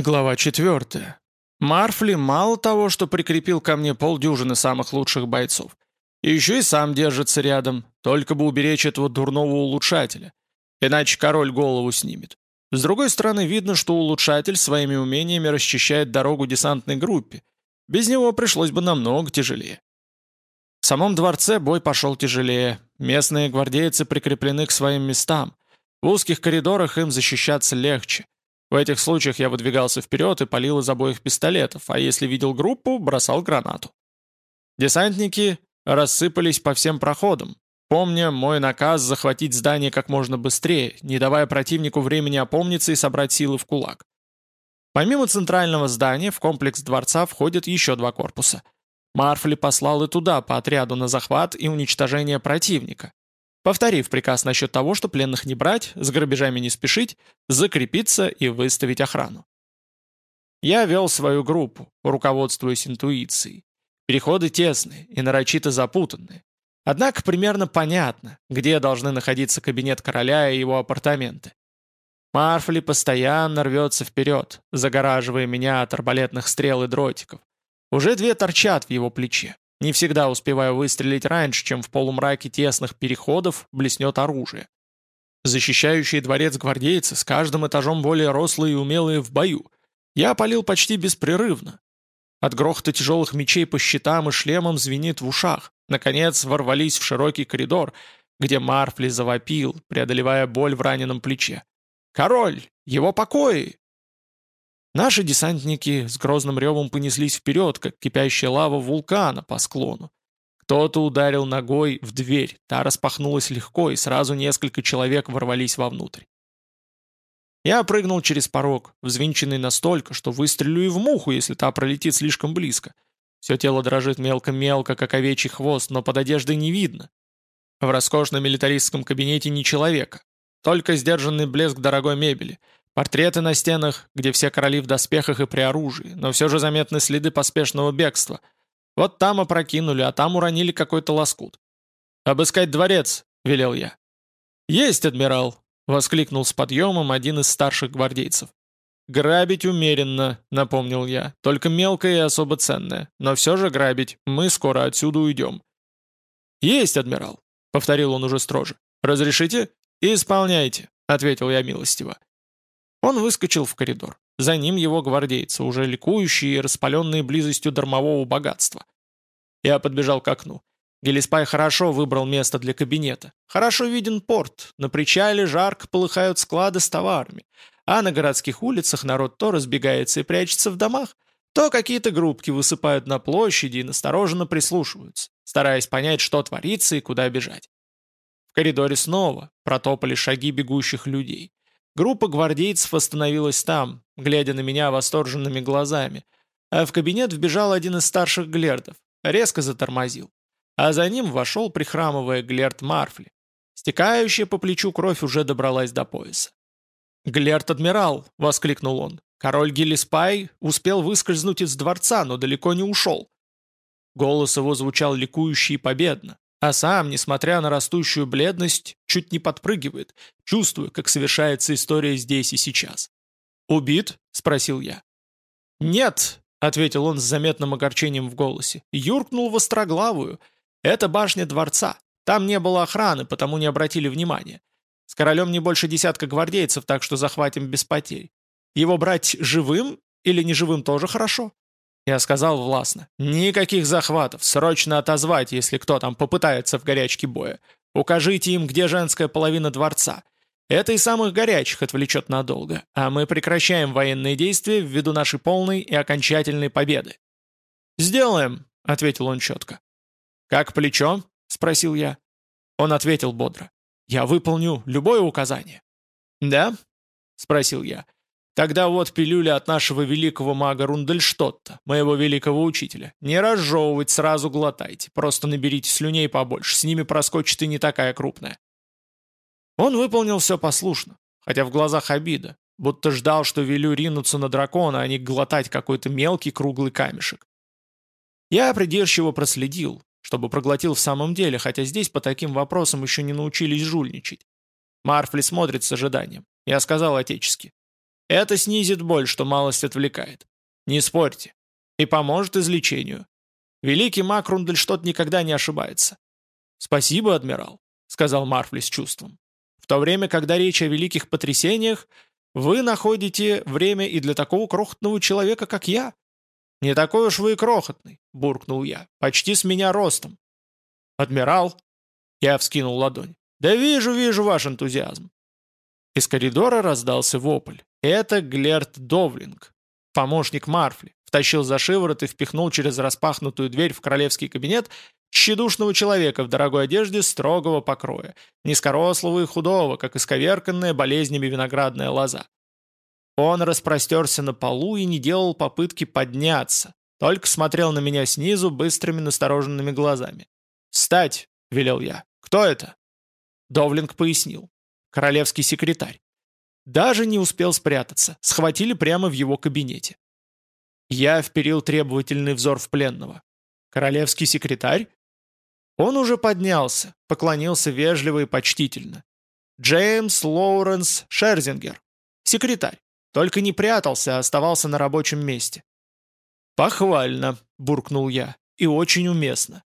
Глава 4. Марфли мало того, что прикрепил ко мне полдюжины самых лучших бойцов, еще и сам держится рядом, только бы уберечь этого дурного улучшателя, иначе король голову снимет. С другой стороны, видно, что улучшатель своими умениями расчищает дорогу десантной группе. Без него пришлось бы намного тяжелее. В самом дворце бой пошел тяжелее. Местные гвардейцы прикреплены к своим местам. В узких коридорах им защищаться легче. В этих случаях я выдвигался вперед и палил из обоих пистолетов, а если видел группу, бросал гранату. Десантники рассыпались по всем проходам, помня мой наказ захватить здание как можно быстрее, не давая противнику времени опомниться и собрать силы в кулак. Помимо центрального здания, в комплекс дворца входят еще два корпуса. Марфли послал и туда по отряду на захват и уничтожение противника повторив приказ насчет того, что пленных не брать, с грабежами не спешить, закрепиться и выставить охрану. Я вел свою группу, руководствуясь интуицией. Переходы тесные и нарочито запутанные. Однако примерно понятно, где должны находиться кабинет короля и его апартаменты. Марфли постоянно рвется вперед, загораживая меня от арбалетных стрел и дротиков. Уже две торчат в его плече. Не всегда успеваю выстрелить раньше, чем в полумраке тесных переходов блеснет оружие. Защищающие дворец гвардейцы с каждым этажом более рослые и умелые в бою. Я палил почти беспрерывно. От грохота тяжелых мечей по щитам и шлемам звенит в ушах. Наконец ворвались в широкий коридор, где Марфли завопил, преодолевая боль в раненом плече. «Король! Его покои!» Наши десантники с грозным ревом понеслись вперед, как кипящая лава вулкана по склону. Кто-то ударил ногой в дверь, та распахнулась легко, и сразу несколько человек ворвались вовнутрь. Я прыгнул через порог, взвинченный настолько, что выстрелю и в муху, если та пролетит слишком близко. Все тело дрожит мелко-мелко, как овечий хвост, но под одеждой не видно. В роскошном милитаристском кабинете ни человека, только сдержанный блеск дорогой мебели — Портреты на стенах, где все короли в доспехах и при оружии, но все же заметны следы поспешного бегства. Вот там опрокинули, а там уронили какой-то лоскут. «Обыскать дворец», — велел я. «Есть, адмирал», — воскликнул с подъемом один из старших гвардейцев. «Грабить умеренно», — напомнил я, — «только мелкое и особо ценное. Но все же грабить, мы скоро отсюда уйдем». «Есть, адмирал», — повторил он уже строже. «Разрешите?» «Исполняйте», — ответил я милостиво. Он выскочил в коридор. За ним его гвардейцы, уже ликующие и распаленные близостью дармового богатства. Я подбежал к окну. Гелиспай хорошо выбрал место для кабинета. Хорошо виден порт. На причале жарко полыхают склады с товарами. А на городских улицах народ то разбегается и прячется в домах, то какие-то группки высыпают на площади и настороженно прислушиваются, стараясь понять, что творится и куда бежать. В коридоре снова протопали шаги бегущих людей. Группа гвардейцев остановилась там, глядя на меня восторженными глазами, а в кабинет вбежал один из старших глердов, резко затормозил. А за ним вошел, прихрамывая, глерд Марфли. Стекающая по плечу кровь уже добралась до пояса. «Глерт-адмирал!» — воскликнул он. «Король Гиллиспай успел выскользнуть из дворца, но далеко не ушел». Голос его звучал ликующе и победно. А сам, несмотря на растущую бледность, чуть не подпрыгивает, чувствуя, как совершается история здесь и сейчас. «Убит?» — спросил я. «Нет», — ответил он с заметным огорчением в голосе, — «юркнул в Остроглавую. Это башня дворца. Там не было охраны, потому не обратили внимания. С королем не больше десятка гвардейцев, так что захватим без потерь. Его брать живым или неживым тоже хорошо. Я сказал властно. «Никаких захватов, срочно отозвать, если кто там попытается в горячке боя. Укажите им, где женская половина дворца. Это и самых горячих отвлечет надолго, а мы прекращаем военные действия ввиду нашей полной и окончательной победы». «Сделаем», — ответил он четко. «Как плечо?» — спросил я. Он ответил бодро. «Я выполню любое указание». «Да?» — спросил я. Тогда вот пилюля от нашего великого мага Рундельштотта, моего великого учителя. Не разжевывать, сразу глотайте. Просто наберите слюней побольше, с ними проскочит и не такая крупная. Он выполнил все послушно, хотя в глазах обида, будто ждал, что велю ринуться на дракона, а не глотать какой-то мелкий круглый камешек. Я придирчиво проследил, чтобы проглотил в самом деле, хотя здесь по таким вопросам еще не научились жульничать. Марфли смотрит с ожиданием. Я сказал отечески. Это снизит боль, что малость отвлекает. Не спорьте. И поможет излечению. Великий маг Рундельштот никогда не ошибается. «Спасибо, адмирал», — сказал Марфли с чувством. «В то время, когда речь о великих потрясениях, вы находите время и для такого крохотного человека, как я». «Не такой уж вы и крохотный», — буркнул я, — «почти с меня ростом». «Адмирал?» — я вскинул ладонь. «Да вижу, вижу ваш энтузиазм». Из коридора раздался вопль. Это Глерт Довлинг, помощник Марфли, втащил за шиворот и впихнул через распахнутую дверь в королевский кабинет тщедушного человека в дорогой одежде строгого покроя, низкорослого и худого, как исковерканная болезнями виноградная лоза. Он распростерся на полу и не делал попытки подняться, только смотрел на меня снизу быстрыми настороженными глазами. «Встать!» — велел я. «Кто это?» Довлинг пояснил. «Королевский секретарь. Даже не успел спрятаться, схватили прямо в его кабинете. Я вперил требовательный взор в пленного. «Королевский секретарь?» Он уже поднялся, поклонился вежливо и почтительно. «Джеймс Лоуренс Шерзингер. Секретарь. Только не прятался, а оставался на рабочем месте». «Похвально», — буркнул я, — «и очень уместно.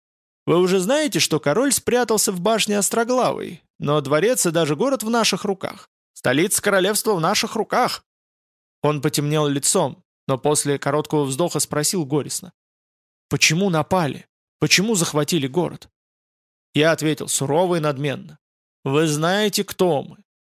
Вы уже знаете, что король спрятался в башне Остроглавой, но дворец и даже город в наших руках. Столица королевства в наших руках!» Он потемнел лицом, но после короткого вздоха спросил горестно. «Почему напали? Почему захватили город?» Я ответил сурово и надменно. «Вы знаете, кто мы.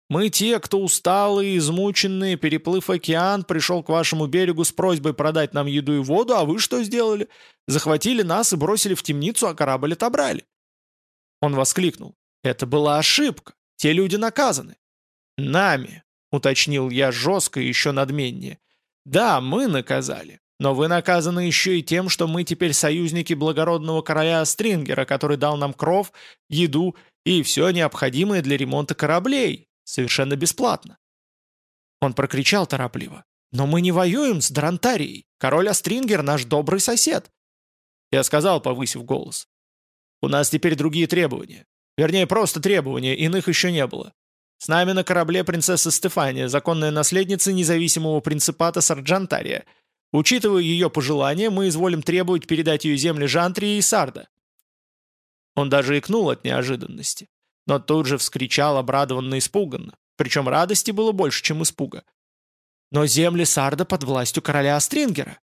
Мы те, кто усталые, измученные, переплыв океан, пришел к вашему берегу с просьбой продать нам еду и воду, а вы что сделали? Захватили нас и бросили в темницу, а корабль отобрали». Он воскликнул. «Это была ошибка. Те люди наказаны. «Нами», — уточнил я жестко и еще надменнее. «Да, мы наказали, но вы наказаны еще и тем, что мы теперь союзники благородного короля Стрингера, который дал нам кров, еду и все необходимое для ремонта кораблей, совершенно бесплатно». Он прокричал торопливо. «Но мы не воюем с Дрантарией. Король Астрингер наш добрый сосед». Я сказал, повысив голос. «У нас теперь другие требования. Вернее, просто требования, иных еще не было. С нами на корабле принцесса Стефания, законная наследница независимого принципата Сарджантария. Учитывая ее пожелания, мы изволим требовать передать ее земли Жантрии и Сарда». Он даже икнул от неожиданности, но тут же вскричал обрадованно испуганно, причем радости было больше, чем испуга. «Но земли Сарда под властью короля Астрингера».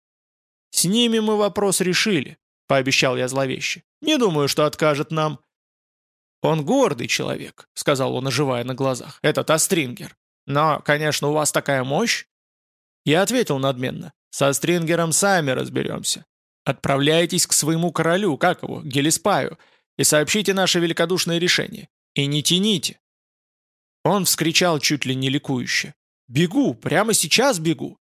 «С ними мы вопрос решили», — пообещал я зловеще. «Не думаю, что откажет нам». «Он гордый человек», — сказал он, оживая на глазах. «Этот Астрингер. Но, конечно, у вас такая мощь». Я ответил надменно. «Со Астрингером сами разберемся. Отправляйтесь к своему королю, как его, Гелиспаю, и сообщите наше великодушное решение. И не тяните». Он вскричал чуть ли не ликующе. «Бегу! Прямо сейчас бегу!»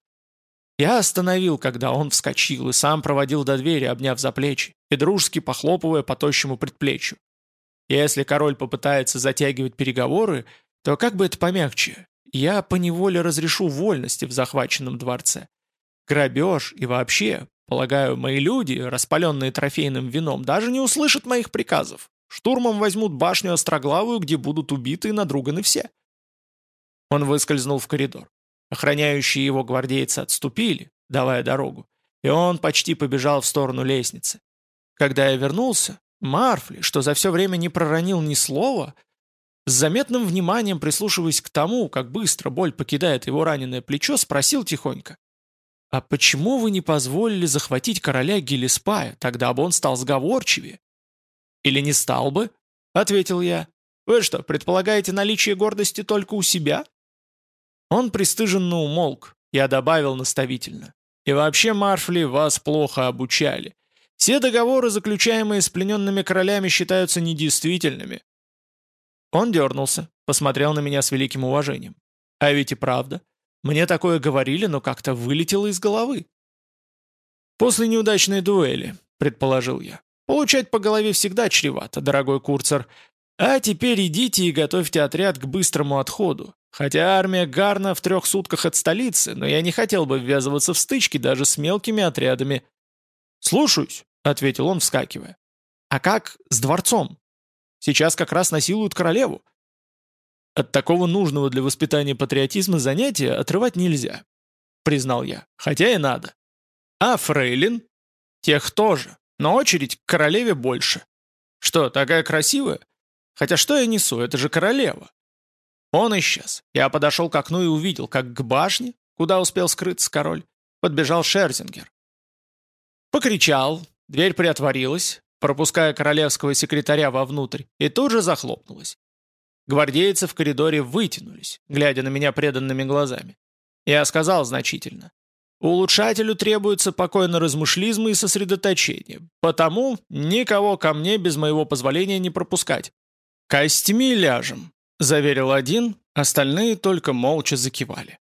Я остановил, когда он вскочил и сам проводил до двери, обняв за плечи и дружески похлопывая по тощему предплечью. Если король попытается затягивать переговоры, то как бы это помягче? Я поневоле разрешу вольности в захваченном дворце. Грабеж и вообще, полагаю, мои люди, распаленные трофейным вином, даже не услышат моих приказов. Штурмом возьмут башню Остроглавую, где будут убиты и надруганы все. Он выскользнул в коридор. Охраняющие его гвардейцы отступили, давая дорогу, и он почти побежал в сторону лестницы. Когда я вернулся, Марфли, что за все время не проронил ни слова, с заметным вниманием прислушиваясь к тому, как быстро боль покидает его раненое плечо, спросил тихонько. «А почему вы не позволили захватить короля Гелиспая, тогда бы он стал сговорчивее?» «Или не стал бы?» — ответил я. «Вы что, предполагаете наличие гордости только у себя?» Он пристыженно умолк, я добавил наставительно. «И вообще, Марфли, вас плохо обучали. Все договоры, заключаемые с плененными королями, считаются недействительными. Он дернулся, посмотрел на меня с великим уважением. А ведь и правда. Мне такое говорили, но как-то вылетело из головы. После неудачной дуэли, предположил я. Получать по голове всегда чревато, дорогой курцер. А теперь идите и готовьте отряд к быстрому отходу. Хотя армия Гарна в трех сутках от столицы, но я не хотел бы ввязываться в стычки даже с мелкими отрядами. «Слушаюсь», — ответил он, вскакивая. «А как с дворцом? Сейчас как раз насилуют королеву». От такого нужного для воспитания патриотизма занятия отрывать нельзя, признал я, хотя и надо. А фрейлин? Тех тоже, но очередь к королеве больше. Что, такая красивая? Хотя что я несу, это же королева. Он исчез. Я подошел к окну и увидел, как к башне, куда успел скрыться король, подбежал Шерзингер. Покричал, дверь приотворилась, пропуская королевского секретаря вовнутрь, и тут же захлопнулась. Гвардейцы в коридоре вытянулись, глядя на меня преданными глазами. Я сказал значительно. Улучшателю требуется покой на размышлизм и сосредоточение, потому никого ко мне без моего позволения не пропускать. «Костьми ляжем», — заверил один, остальные только молча закивали.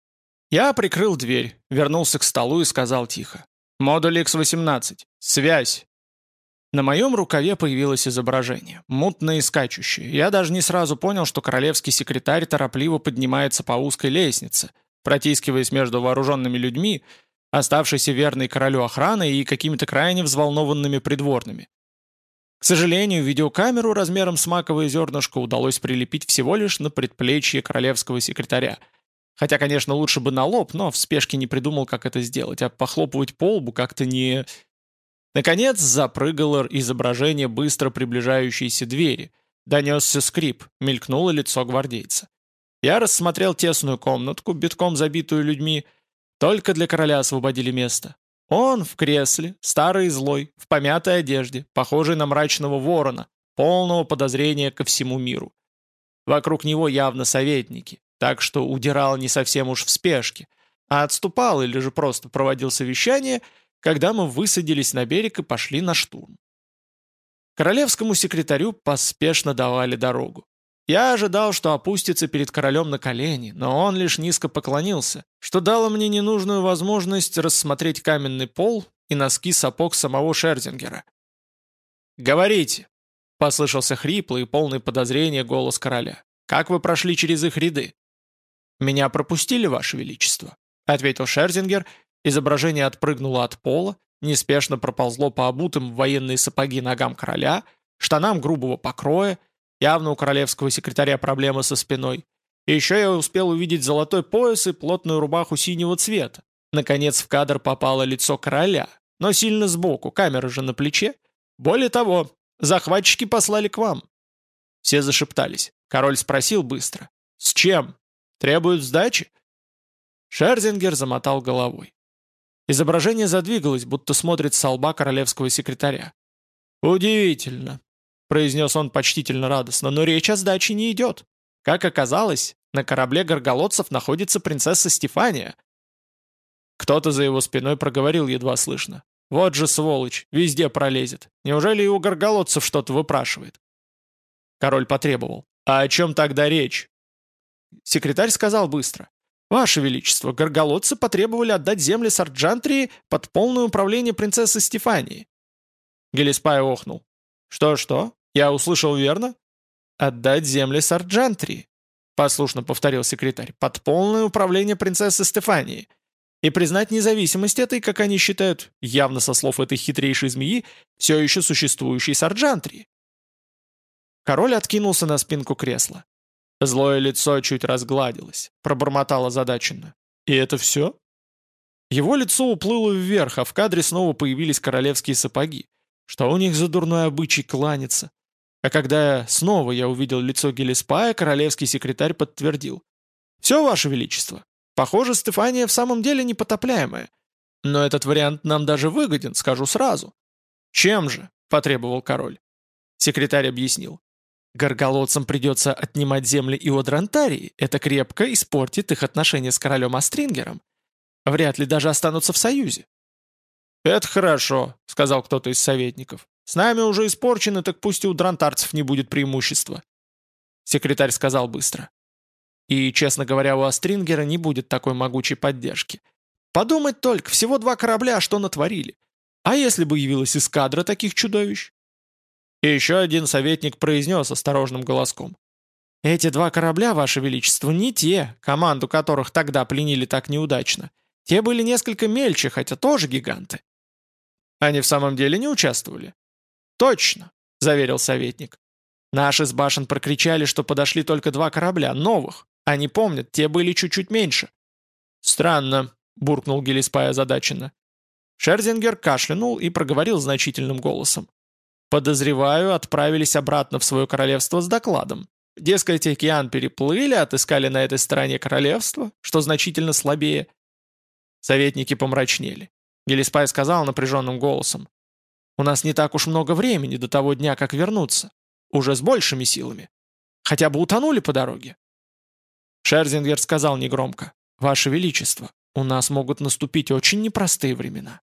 Я прикрыл дверь, вернулся к столу и сказал тихо. «Модуль X-18. Связь. На моем рукаве появилось изображение, мутное и скачущее. Я даже не сразу понял, что королевский секретарь торопливо поднимается по узкой лестнице, протискиваясь между вооруженными людьми, оставшейся верной королю охраной и какими-то крайне взволнованными придворными. К сожалению, видеокамеру размером с маковое зернышко удалось прилепить всего лишь на предплечье королевского секретаря. Хотя, конечно, лучше бы на лоб, но в спешке не придумал, как это сделать, а похлопывать по лбу как-то не... Наконец запрыгало изображение быстро приближающейся двери. Донесся скрип, мелькнуло лицо гвардейца. Я рассмотрел тесную комнатку, битком забитую людьми. Только для короля освободили место. Он в кресле, старый и злой, в помятой одежде, похожий на мрачного ворона, полного подозрения ко всему миру. Вокруг него явно советники, так что удирал не совсем уж в спешке, а отступал или же просто проводил совещание — когда мы высадились на берег и пошли на штурм. Королевскому секретарю поспешно давали дорогу. Я ожидал, что опустится перед королем на колени, но он лишь низко поклонился, что дало мне ненужную возможность рассмотреть каменный пол и носки сапог самого Шерзингера. «Говорите!» — послышался хриплый и полный подозрения голос короля. «Как вы прошли через их ряды?» «Меня пропустили, Ваше Величество», — ответил Шерзингер Изображение отпрыгнуло от пола, неспешно проползло по обутым в военные сапоги ногам короля, штанам грубого покроя, явно у королевского секретаря проблема со спиной. И еще я успел увидеть золотой пояс и плотную рубаху синего цвета. Наконец в кадр попало лицо короля, но сильно сбоку, камера же на плече. Более того, захватчики послали к вам. Все зашептались. Король спросил быстро. «С чем? Требуют сдачи?» Шерзингер замотал головой. Изображение задвигалось, будто смотрит с лба королевского секретаря. «Удивительно», — произнес он почтительно радостно, «но речь о сдаче не идет. Как оказалось, на корабле горголодцев находится принцесса Стефания». Кто-то за его спиной проговорил едва слышно. «Вот же сволочь, везде пролезет. Неужели и у горголодцев что-то выпрашивает?» Король потребовал. «А о чем тогда речь?» Секретарь сказал быстро. «Ваше Величество, горголодцы потребовали отдать земли Сарджантрии под полное управление принцессы Стефании». Гелиспай охнул. «Что-что? Я услышал верно?» «Отдать земли Сарджантрии», — послушно повторил секретарь, «под полное управление принцессы Стефании. И признать независимость этой, как они считают, явно со слов этой хитрейшей змеи, все еще существующей Сарджантрии». Король откинулся на спинку кресла. Злое лицо чуть разгладилось, пробормотало задаченно. «И это все?» Его лицо уплыло вверх, а в кадре снова появились королевские сапоги. Что у них за дурной обычай кланяться? А когда снова я увидел лицо Гелиспая, королевский секретарь подтвердил. «Все, Ваше Величество. Похоже, Стефания в самом деле непотопляемая. Но этот вариант нам даже выгоден, скажу сразу». «Чем же?» — потребовал король. Секретарь объяснил. Горголодцам придется отнимать земли Иодрантарии, это крепко испортит их отношения с королем Астрингером. Вряд ли даже останутся в союзе. «Это хорошо», — сказал кто-то из советников. «С нами уже испорчены, так пусть и у дрантарцев не будет преимущества». Секретарь сказал быстро. И, честно говоря, у Астрингера не будет такой могучей поддержки. Подумать только, всего два корабля, что натворили. А если бы явилась эскадра таких чудовищ? И еще один советник произнес осторожным голоском. «Эти два корабля, Ваше Величество, не те, команду которых тогда пленили так неудачно. Те были несколько мельче, хотя тоже гиганты». «Они в самом деле не участвовали?» «Точно», — заверил советник. Наши с башен прокричали, что подошли только два корабля, новых. Они помнят, те были чуть-чуть меньше. «Странно», — буркнул Гелиспай озадаченно. Шерзингер кашлянул и проговорил значительным голосом. «Подозреваю, отправились обратно в свое королевство с докладом. Дескать, океан переплыли, отыскали на этой стороне королевства, что значительно слабее». Советники помрачнели. Гелиспай сказал напряженным голосом. «У нас не так уж много времени до того дня, как вернуться. Уже с большими силами. Хотя бы утонули по дороге». Шерзингер сказал негромко. «Ваше Величество, у нас могут наступить очень непростые времена».